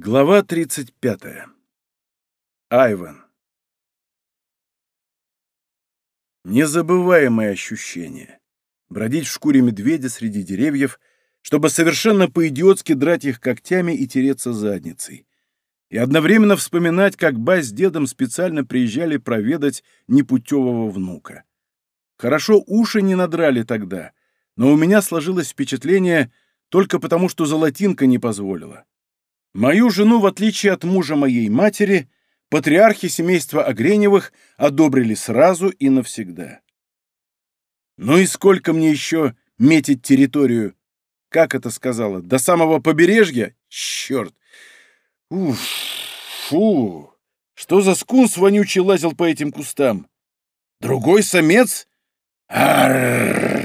Глава 35. Айван. Незабываемое ощущение. Бродить в шкуре медведя среди деревьев, чтобы совершенно по-идиотски драть их когтями и тереться задницей. И одновременно вспоминать, как ба с дедом специально приезжали проведать непутевого внука. Хорошо уши не надрали тогда, но у меня сложилось впечатление только потому, что золотинка не позволила. Мою жену, в отличие от мужа моей матери, патриархи семейства Огреневых одобрили сразу и навсегда. Ну и сколько мне еще метить территорию? Как это сказала? До самого побережья? Черт! Уф, фу! Что за скунс вонючий лазил по этим кустам? Другой самец? Арррррр!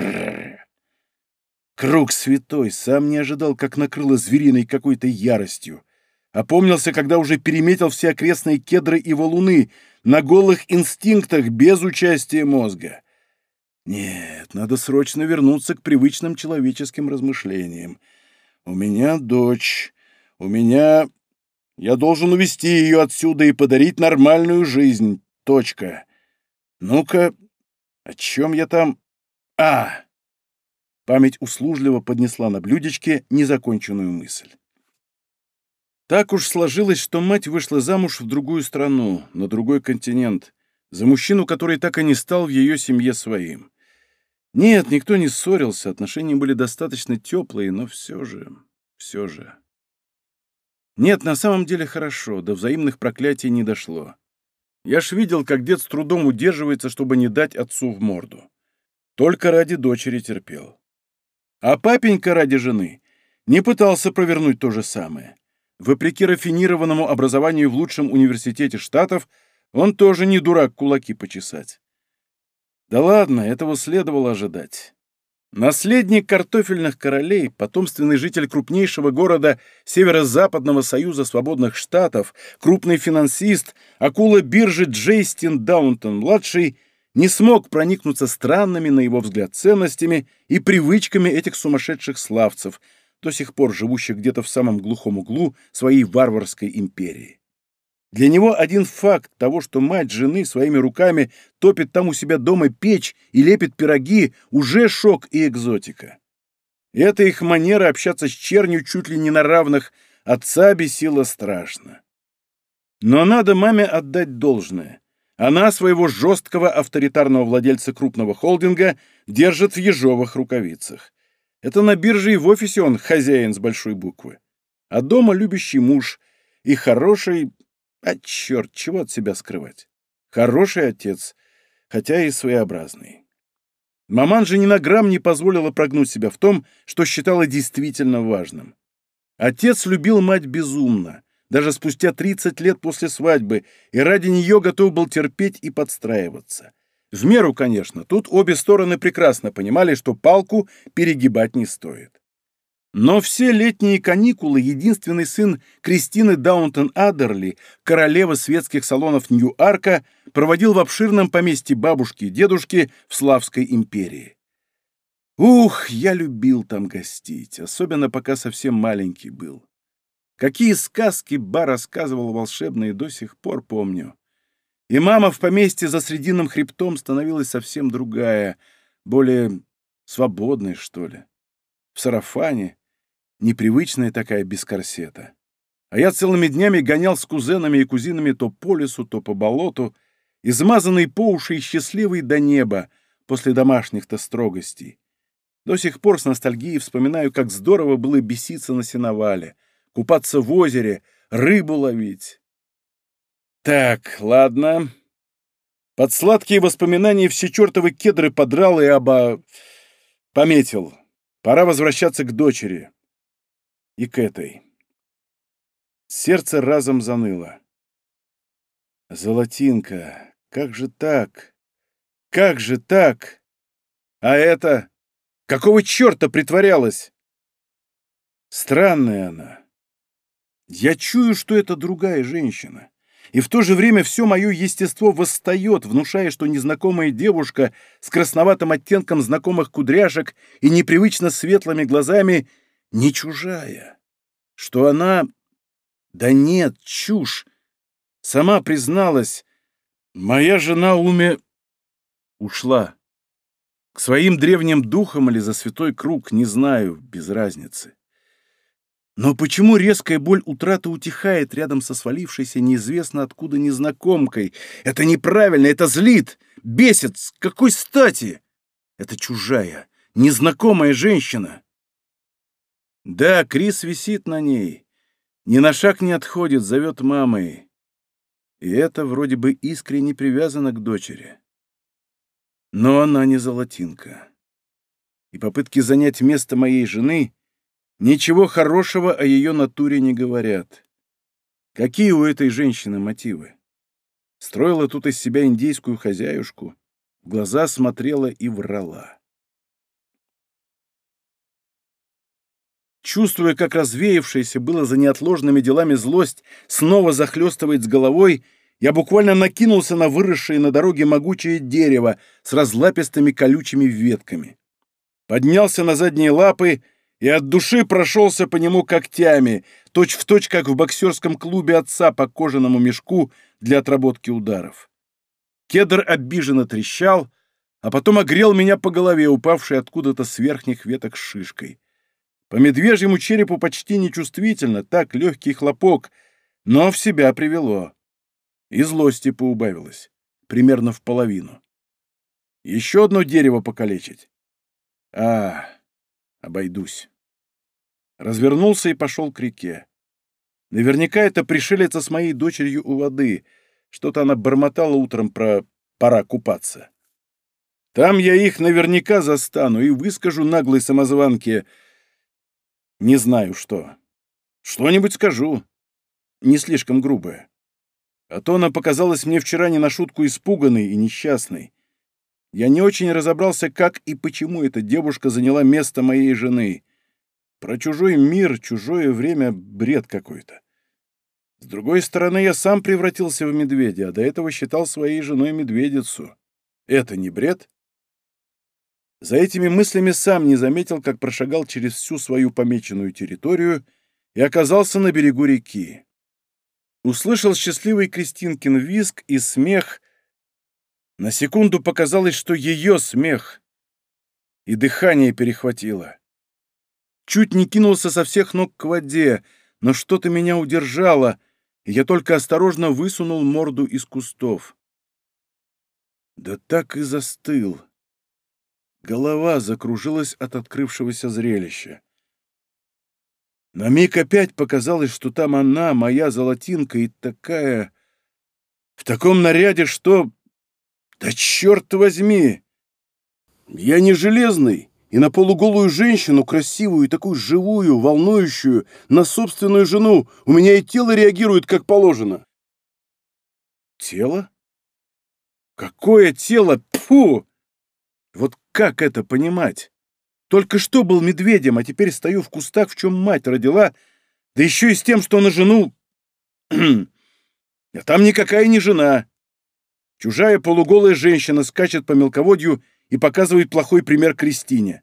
Круг святой, сам не ожидал, как накрыло звериной какой-то яростью. Опомнился, когда уже переметил все окрестные кедры и валуны на голых инстинктах без участия мозга. Нет, надо срочно вернуться к привычным человеческим размышлениям. У меня дочь, у меня... Я должен увести ее отсюда и подарить нормальную жизнь. Точка. Ну-ка, о чем я там... А! Память услужливо поднесла на блюдечке незаконченную мысль. Так уж сложилось, что мать вышла замуж в другую страну, на другой континент, за мужчину, который так и не стал в ее семье своим. Нет, никто не ссорился, отношения были достаточно теплые, но все же, все же. Нет, на самом деле хорошо, до взаимных проклятий не дошло. Я ж видел, как дед с трудом удерживается, чтобы не дать отцу в морду. Только ради дочери терпел. А папенька ради жены не пытался провернуть то же самое. Вопреки рафинированному образованию в лучшем университете Штатов, он тоже не дурак кулаки почесать. Да ладно, этого следовало ожидать. Наследник картофельных королей, потомственный житель крупнейшего города Северо-Западного союза свободных штатов, крупный финансист, акула биржи Джейстин Даунтон-младший не смог проникнуться странными, на его взгляд, ценностями и привычками этих сумасшедших славцев, до сих пор живущих где-то в самом глухом углу своей варварской империи. Для него один факт того, что мать жены своими руками топит там у себя дома печь и лепит пироги, уже шок и экзотика. Это их манера общаться с чернью чуть ли не на равных, отца бесила страшно. Но надо маме отдать должное. Она своего жесткого авторитарного владельца крупного холдинга держит в ежовых рукавицах. Это на бирже и в офисе он хозяин с большой буквы. А дома любящий муж и хороший, а черт, чего от себя скрывать? Хороший отец, хотя и своеобразный. Маман же ни на грамм не позволила прогнуть себя в том, что считала действительно важным. Отец любил мать безумно, даже спустя 30 лет после свадьбы, и ради нее готов был терпеть и подстраиваться. В меру, конечно, тут обе стороны прекрасно понимали, что палку перегибать не стоит. Но все летние каникулы единственный сын Кристины Даунтон-Адерли, королевы светских салонов Нью-Арка, проводил в обширном поместье бабушки и дедушки в Славской империи. Ух, я любил там гостить, особенно пока совсем маленький был. Какие сказки Ба рассказывал волшебные, до сих пор помню. И мама в поместье за Срединным хребтом становилась совсем другая, более свободная, что ли. В сарафане, непривычная такая без корсета. А я целыми днями гонял с кузенами и кузинами то по лесу, то по болоту, измазанный по уши и счастливый до неба после домашних-то строгостей. До сих пор с ностальгией вспоминаю, как здорово было беситься на сеновале, купаться в озере, рыбу ловить. Так, ладно. Под сладкие воспоминания все чертовы кедры подрал и оба... Пометил. Пора возвращаться к дочери и к этой. Сердце разом заныло. Золотинка, как же так? Как же так? А это? Какого черта притворялась? Странная она. Я чую, что это другая женщина. И в то же время все мое естество восстает, внушая, что незнакомая девушка с красноватым оттенком знакомых кудряшек и непривычно светлыми глазами не чужая, что она Да нет, чушь. Сама призналась. Моя жена Уме ушла. К своим древним духам или за святой круг, не знаю, без разницы. Но почему резкая боль утраты утихает рядом со свалившейся неизвестно откуда незнакомкой? Это неправильно, это злит, бесит. С какой стати? Это чужая, незнакомая женщина. Да, Крис висит на ней. Ни на шаг не отходит, зовет мамой. И это вроде бы искренне привязано к дочери. Но она не золотинка. И попытки занять место моей жены ничего хорошего о ее натуре не говорят. Какие у этой женщины мотивы? Строила тут из себя индейскую хозяюшку, в глаза смотрела и врала. Чувствуя, как развеявшаяся было за неотложными делами злость снова захлестывает с головой, я буквально накинулся на выросшее на дороге могучее дерево с разлапистыми колючими ветками. Поднялся на задние лапы и от души прошелся по нему когтями, точь-в-точь, точь, как в боксерском клубе отца по кожаному мешку для отработки ударов. Кедр обиженно трещал, а потом огрел меня по голове, упавшей откуда-то с верхних веток шишкой. По медвежьему черепу почти нечувствительно, так легкий хлопок, но в себя привело. И злости поубавилось, примерно в половину. Еще одно дерево покалечить. А, обойдусь. Развернулся и пошел к реке. Наверняка это пришелец с моей дочерью у воды. Что-то она бормотала утром про «пора купаться». Там я их наверняка застану и выскажу наглой самозванке — не знаю что. Что-нибудь скажу. Не слишком грубое. А то она показалась мне вчера не на шутку испуганной и несчастной. Я не очень разобрался, как и почему эта девушка заняла место моей жены. Про чужой мир, чужое время — бред какой-то. С другой стороны, я сам превратился в медведя, а до этого считал своей женой медведицу. Это не бред? За этими мыслями сам не заметил, как прошагал через всю свою помеченную территорию и оказался на берегу реки. Услышал счастливый Кристинкин визг и смех. На секунду показалось, что ее смех. И дыхание перехватило. Чуть не кинулся со всех ног к воде, но что-то меня удержало, и я только осторожно высунул морду из кустов. Да так и застыл Голова закружилась от открывшегося зрелища. На миг опять показалось, что там она, моя золотинка, и такая... В таком наряде, что... Да черт возьми! Я не железный, и на полуголую женщину, красивую и такую живую, волнующую, на собственную жену, у меня и тело реагирует как положено. Тело? Какое тело? Тьфу! Вот как это понимать? Только что был медведем, а теперь стою в кустах, в чем мать родила, да еще и с тем, что на жену... а там никакая не жена. Чужая полуголая женщина скачет по мелководью и показывает плохой пример Кристине.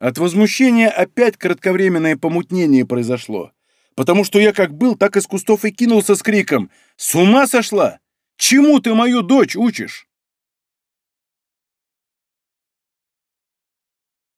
От возмущения опять кратковременное помутнение произошло, потому что я как был, так из кустов и кинулся с криком «С ума сошла? Чему ты мою дочь учишь?»